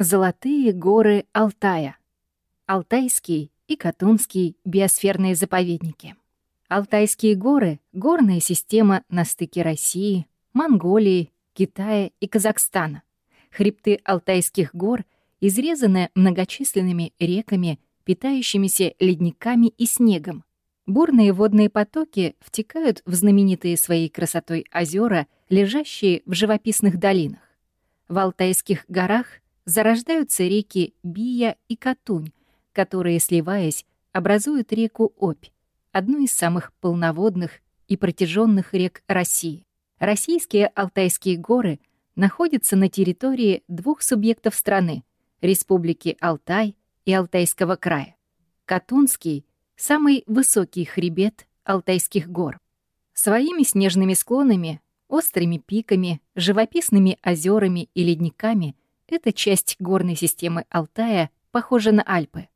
Золотые горы Алтая. Алтайский и Катунский биосферные заповедники. Алтайские горы — горная система на стыке России, Монголии, Китая и Казахстана. Хребты Алтайских гор изрезаны многочисленными реками, питающимися ледниками и снегом. Бурные водные потоки втекают в знаменитые своей красотой озера, лежащие в живописных долинах. В Алтайских горах зарождаются реки Бия и Катунь, которые, сливаясь, образуют реку Обь, одну из самых полноводных и протяженных рек России. Российские Алтайские горы находятся на территории двух субъектов страны — Республики Алтай и Алтайского края. Катунский — самый высокий хребет Алтайских гор. Своими снежными склонами, острыми пиками, живописными озерами и ледниками эта часть горной системы Алтая похожа на Альпы.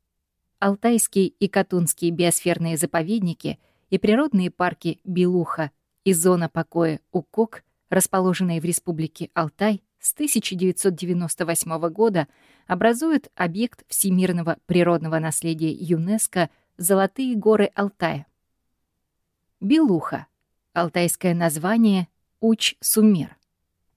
Алтайские и Катунские биосферные заповедники и природные парки Белуха и зона покоя Укок, расположенные в Республике Алтай, с 1998 года образуют объект всемирного природного наследия ЮНЕСКО «Золотые горы Алтая». Белуха. Алтайское название Уч-Сумер.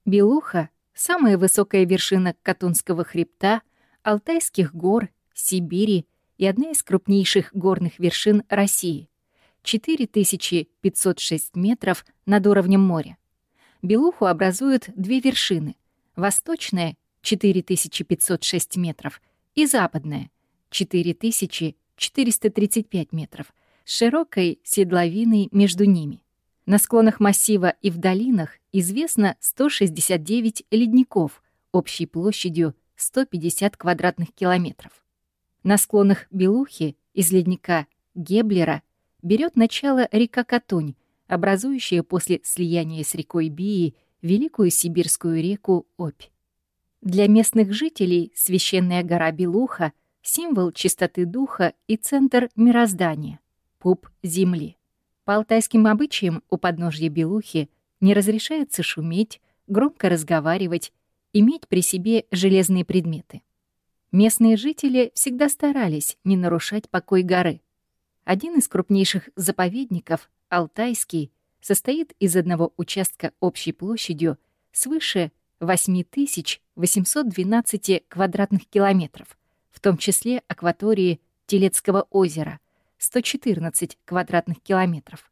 Белуха — самая высокая вершина Катунского хребта, Алтайских гор, Сибири и одна из крупнейших горных вершин России — 4506 метров над уровнем моря. Белуху образуют две вершины — восточная — 4506 метров и западная — 4435 метров, с широкой седловиной между ними. На склонах массива и в долинах известно 169 ледников общей площадью 150 квадратных километров. На склонах Белухи из ледника Геблера берет начало река Катунь, образующая после слияния с рекой Бии Великую Сибирскую реку Обь. Для местных жителей священная гора Белуха — символ чистоты духа и центр мироздания, пуп земли. По алтайским обычаям у подножья Белухи не разрешается шуметь, громко разговаривать, иметь при себе железные предметы. Местные жители всегда старались не нарушать покой горы. Один из крупнейших заповедников, Алтайский, состоит из одного участка общей площадью свыше 8812 квадратных километров, в том числе акватории Телецкого озера, 114 квадратных километров.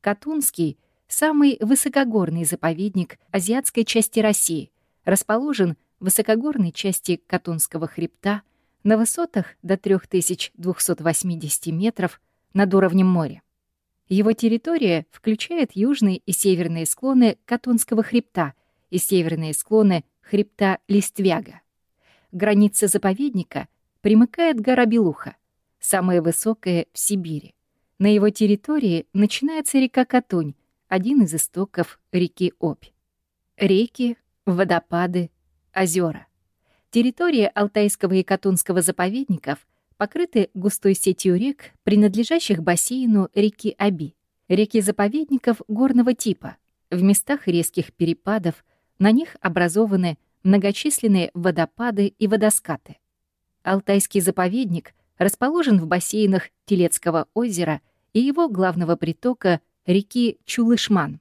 Катунский — самый высокогорный заповедник азиатской части России, расположен высокогорной части Катунского хребта на высотах до 3280 метров над уровнем моря. Его территория включает южные и северные склоны Катунского хребта и северные склоны хребта Листвяга. Граница заповедника примыкает гора Белуха, самая высокая в Сибири. На его территории начинается река Катунь, один из истоков реки Обь. Реки, водопады, озера. Территория Алтайского и Катунского заповедников покрыты густой сетью рек, принадлежащих бассейну реки Аби. Реки заповедников горного типа. В местах резких перепадов на них образованы многочисленные водопады и водоскаты. Алтайский заповедник расположен в бассейнах Телецкого озера и его главного притока реки Чулышман.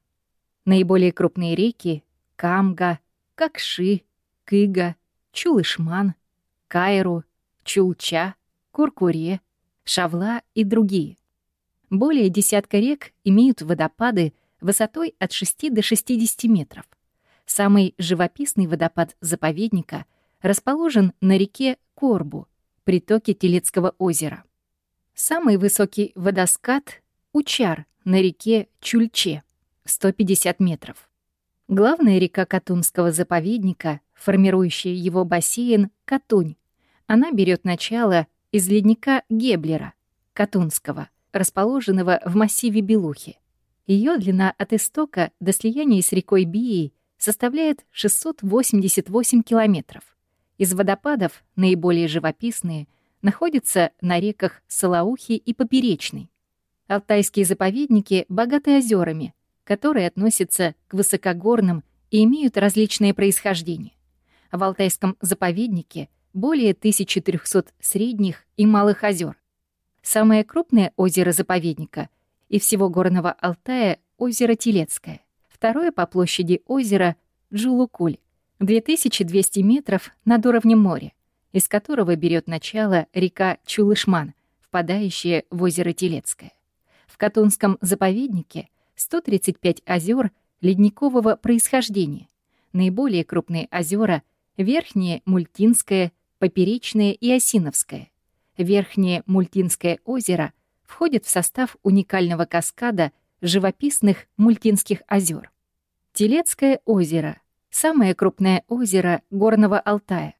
Наиболее крупные реки — Камга, Какши, Кыга, Чулышман, Кайру, Чулча, Куркуре, Шавла и другие. Более десятка рек имеют водопады высотой от 6 до 60 метров. Самый живописный водопад заповедника расположен на реке Корбу, притоке Телецкого озера. Самый высокий водоскат — Учар на реке Чульче, 150 метров. Главная река Катунского заповедника формирующая его бассейн Катунь. Она берет начало из ледника Геблера, Катунского, расположенного в массиве Белухи. Ее длина от истока до слияния с рекой Бией составляет 688 километров. Из водопадов наиболее живописные находятся на реках Салаухи и Поперечный. Алтайские заповедники богаты озерами, которые относятся к высокогорным и имеют различное происхождение. В Алтайском заповеднике более 1300 средних и малых озер. Самое крупное озеро заповедника и всего горного Алтая — озеро Телецкое. Второе по площади озеро — Джулукуль, 2200 метров над уровнем моря, из которого берет начало река Чулышман, впадающая в озеро Телецкое. В Катунском заповеднике 135 озер ледникового происхождения. Наиболее крупные озера — Верхнее Мультинское, Поперечное и Осиновское. Верхнее Мультинское озеро входит в состав уникального каскада живописных Мультинских озер. Телецкое озеро — самое крупное озеро Горного Алтая.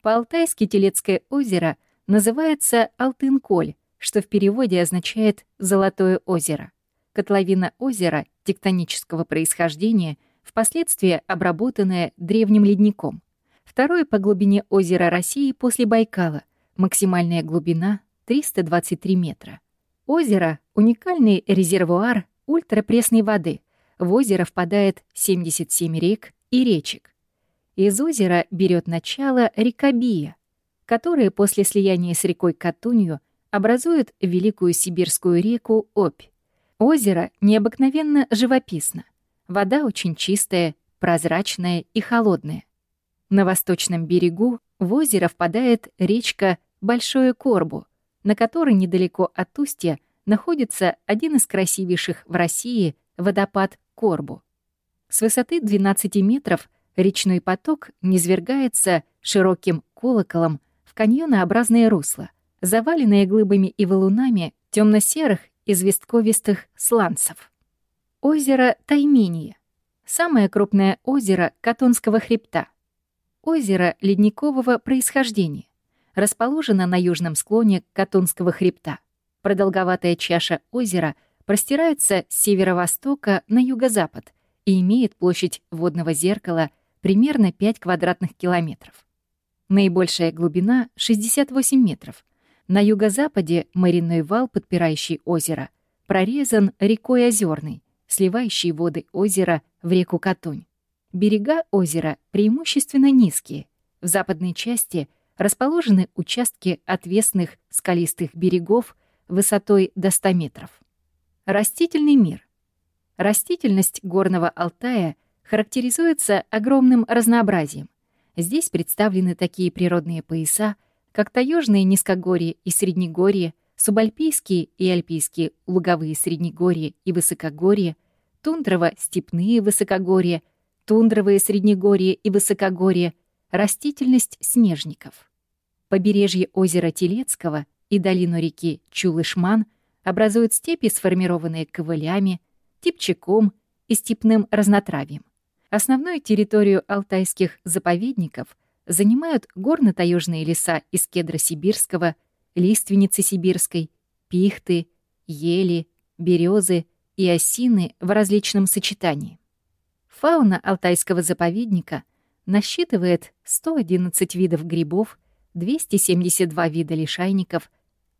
По-алтайски Телецкое озеро называется Алтынколь, что в переводе означает «золотое озеро». Котловина озера тектонического происхождения, впоследствии обработанная древним ледником. Второе по глубине озера России после Байкала, максимальная глубина — 323 метра. Озеро — уникальный резервуар ультрапресной воды. В озеро впадает 77 рек и речек. Из озера берет начало река Бия, которая после слияния с рекой Катунью образует Великую Сибирскую реку Обь. Озеро необыкновенно живописно. Вода очень чистая, прозрачная и холодная. На восточном берегу в озеро впадает речка Большое Корбу, на которой недалеко от устья находится один из красивейших в России водопад Корбу. С высоты 12 метров речной поток низвергается широким колоколом в каньонообразное русло, заваленное глыбами и валунами темно-серых известковистых сланцев. Озеро Таймения — самое крупное озеро Катонского хребта. Озеро ледникового происхождения. Расположено на южном склоне Катонского хребта. Продолговатая чаша озера простирается с северо-востока на юго-запад и имеет площадь водного зеркала примерно 5 квадратных километров. Наибольшая глубина — 68 метров. На юго-западе моряной вал, подпирающий озеро, прорезан рекой Озерной, сливающей воды озера в реку Катунь. Берега озера преимущественно низкие. В западной части расположены участки отвесных скалистых берегов высотой до 100 метров. Растительный мир. Растительность горного Алтая характеризуется огромным разнообразием. Здесь представлены такие природные пояса, как таежные низкогорье и среднегорье, субальпийские и альпийские луговые среднегорья и высокогорья, тундрово-степные высокогорья — тундровые среднегорье и высокогорье, растительность снежников. Побережье озера Телецкого и долину реки Чулышман образуют степи, сформированные ковылями, типчаком и степным разнотравием. Основную территорию алтайских заповедников занимают горно-таежные леса из кедра сибирского, лиственницы сибирской, пихты, ели, березы и осины в различном сочетании. Фауна Алтайского заповедника насчитывает 111 видов грибов, 272 вида лишайников,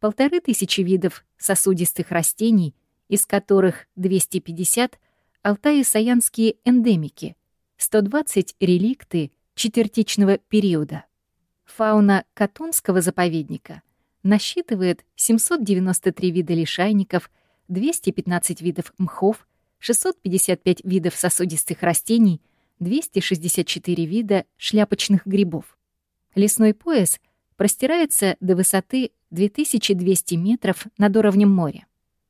полторы тысячи видов сосудистых растений, из которых 250 — алтаи-саянские эндемики, 120 — реликты четвертичного периода. Фауна Катунского заповедника насчитывает 793 вида лишайников, 215 видов мхов, 655 видов сосудистых растений, 264 вида шляпочных грибов. Лесной пояс простирается до высоты 2200 метров над уровнем моря.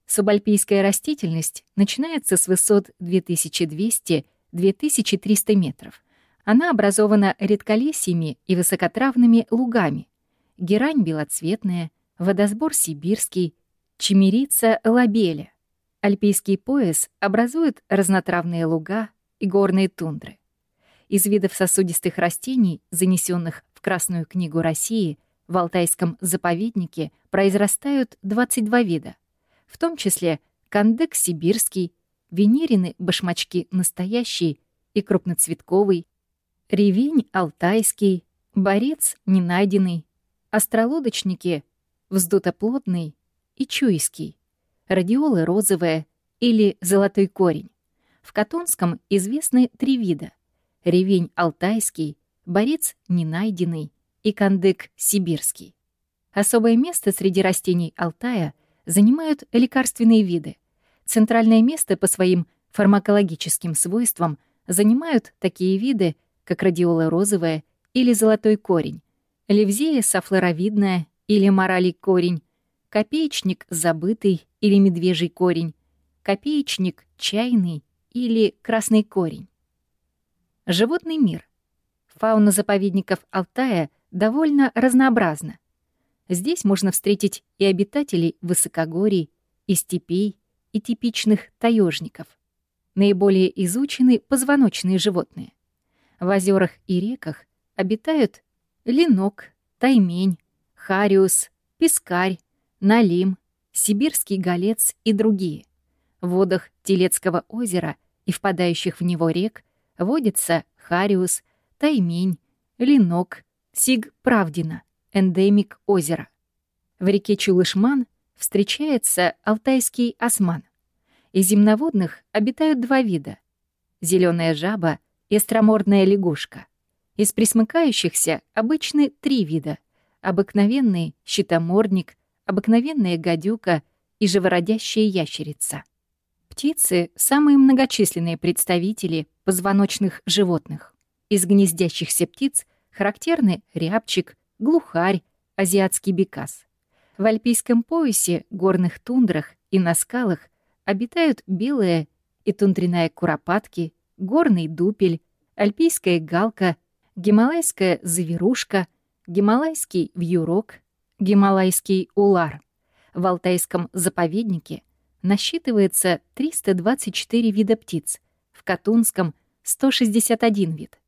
Субальпийская растительность начинается с высот 2200-2300 метров. Она образована редколесьями и высокотравными лугами. Герань белоцветная, водосбор сибирский, чемерица лабеля. Альпийский пояс образует разнотравные луга и горные тундры. Из видов сосудистых растений, занесенных в Красную книгу России, в Алтайском заповеднике произрастают 22 вида, в том числе кандек сибирский, венерины башмачки настоящий и крупноцветковый, ревень алтайский, борец ненайденный, остролодочники вздутоплодный и чуйский радиолы розовая или золотой корень. В Катонском известны три вида — ревень алтайский, борец ненайденный и кандык-сибирский. Особое место среди растений Алтая занимают лекарственные виды. Центральное место по своим фармакологическим свойствам занимают такие виды, как радиола розовая или золотой корень, левзея сафлоровидная или моралий корень, копеечник забытый или медвежий корень, копеечник чайный или красный корень. Животный мир. Фауна заповедников Алтая довольно разнообразна. Здесь можно встретить и обитателей высокогорий, и степей, и типичных таежников. Наиболее изучены позвоночные животные. В озерах и реках обитают ленок, таймень, хариус, пескарь, налим, сибирский голец и другие. В водах Телецкого озера и впадающих в него рек водится хариус, таймень, ленок, сиг правдина, эндемик озера. В реке Чулышман встречается алтайский осман. Из земноводных обитают два вида — зеленая жаба и остромордная лягушка. Из присмыкающихся обычны три вида — обыкновенный щитомордник, обыкновенная гадюка и живородящая ящерица. Птицы — самые многочисленные представители позвоночных животных. Из гнездящихся птиц характерны рябчик, глухарь, азиатский бекас. В альпийском поясе, горных тундрах и на скалах обитают белые и тундряная куропатки, горный дупель, альпийская галка, гималайская заверушка, гималайский вьюрок, гималайский улар. В Алтайском заповеднике — насчитывается 324 вида птиц, в Катунском — 161 вид.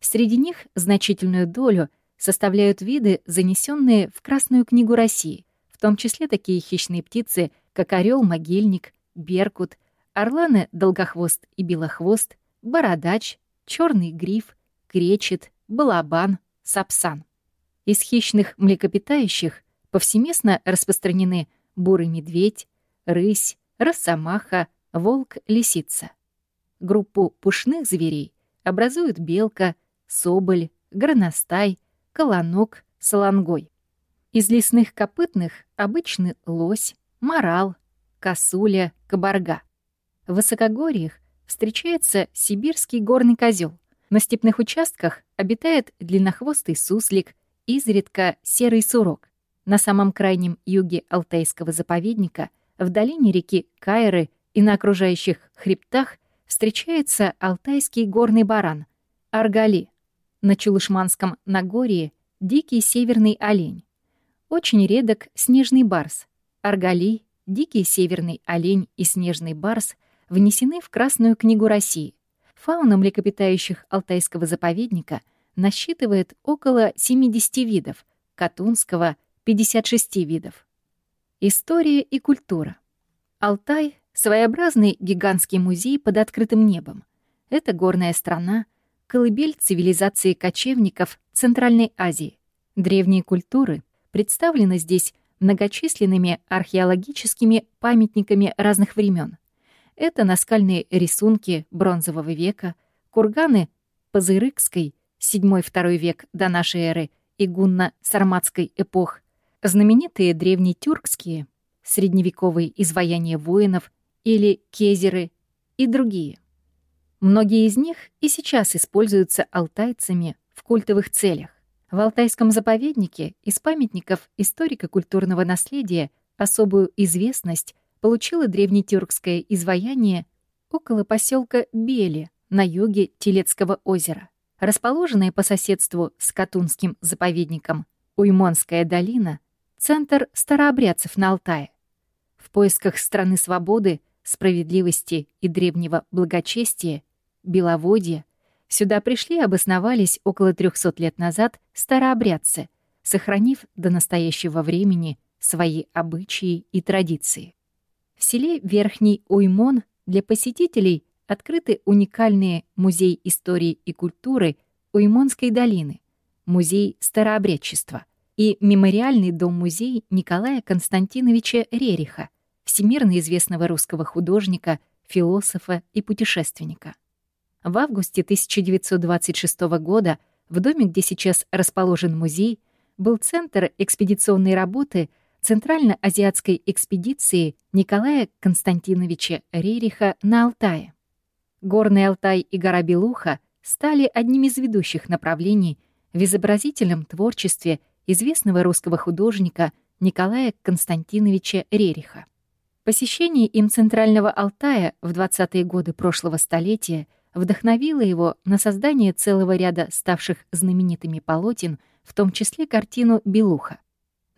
Среди них значительную долю составляют виды, занесенные в Красную книгу России, в том числе такие хищные птицы, как орел, могильник, беркут, орланы, долгохвост и белохвост, бородач, черный гриф, кречет, балабан, сапсан. Из хищных млекопитающих повсеместно распространены бурый медведь, рысь, росомаха, волк, лисица. Группу пушных зверей образуют белка, соболь, горностай, колонок, солонгой. Из лесных копытных обычны лось, морал, косуля, кабарга. В высокогорьях встречается сибирский горный козел. На степных участках обитает длиннохвостый суслик, изредка серый сурок. На самом крайнем юге Алтайского заповедника в долине реки Кайры и на окружающих хребтах встречается алтайский горный баран — аргали. На Чулышманском Нагорье — дикий северный олень. Очень редок снежный барс. Аргали, дикий северный олень и снежный барс внесены в Красную книгу России. Фауна млекопитающих Алтайского заповедника насчитывает около 70 видов, Катунского — 56 видов. История и культура. Алтай — своеобразный гигантский музей под открытым небом. Это горная страна, колыбель цивилизации кочевников Центральной Азии. Древние культуры представлены здесь многочисленными археологическими памятниками разных времен. Это наскальные рисунки бронзового века, курганы Пазырыкской, 7-2 век до нашей эры и гунно-сарматской эпох, знаменитые древнетюркские, средневековые изваяния воинов или кезеры и другие. Многие из них и сейчас используются алтайцами в культовых целях. В Алтайском заповеднике из памятников историко-культурного наследия особую известность получило древнетюркское изваяние около поселка Бели на юге Телецкого озера. Расположенное по соседству с Катунским заповедником Уймонская долина Центр старообрядцев на Алтае. В поисках страны свободы, справедливости и древнего благочестия, беловодья, сюда пришли и обосновались около 300 лет назад старообрядцы, сохранив до настоящего времени свои обычаи и традиции. В селе Верхний Уймон для посетителей открыты уникальные музей истории и культуры Уймонской долины, музей старообрядчества, и мемориальный дом-музей Николая Константиновича Рериха, всемирно известного русского художника, философа и путешественника. В августе 1926 года В доме, где сейчас расположен музей, был центр экспедиционной работы Центрально-азиатской экспедиции Николая Константиновича Рериха на Алтае. Горный Алтай и гора Белуха стали одним из ведущих направлений в изобразительном творчестве известного русского художника Николая Константиновича Рериха. Посещение им Центрального Алтая в 20-е годы прошлого столетия вдохновило его на создание целого ряда ставших знаменитыми полотен, в том числе картину «Белуха».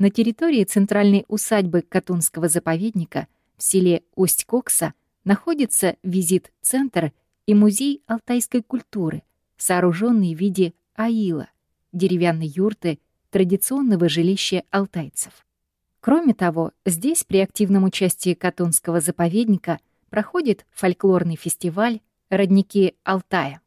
На территории центральной усадьбы Катунского заповедника в селе Усть-Кокса находится визит-центр и музей алтайской культуры, сооруженный в виде аила, деревянной юрты традиционного жилища алтайцев. Кроме того, здесь при активном участии Катунского заповедника проходит фольклорный фестиваль «Родники Алтая».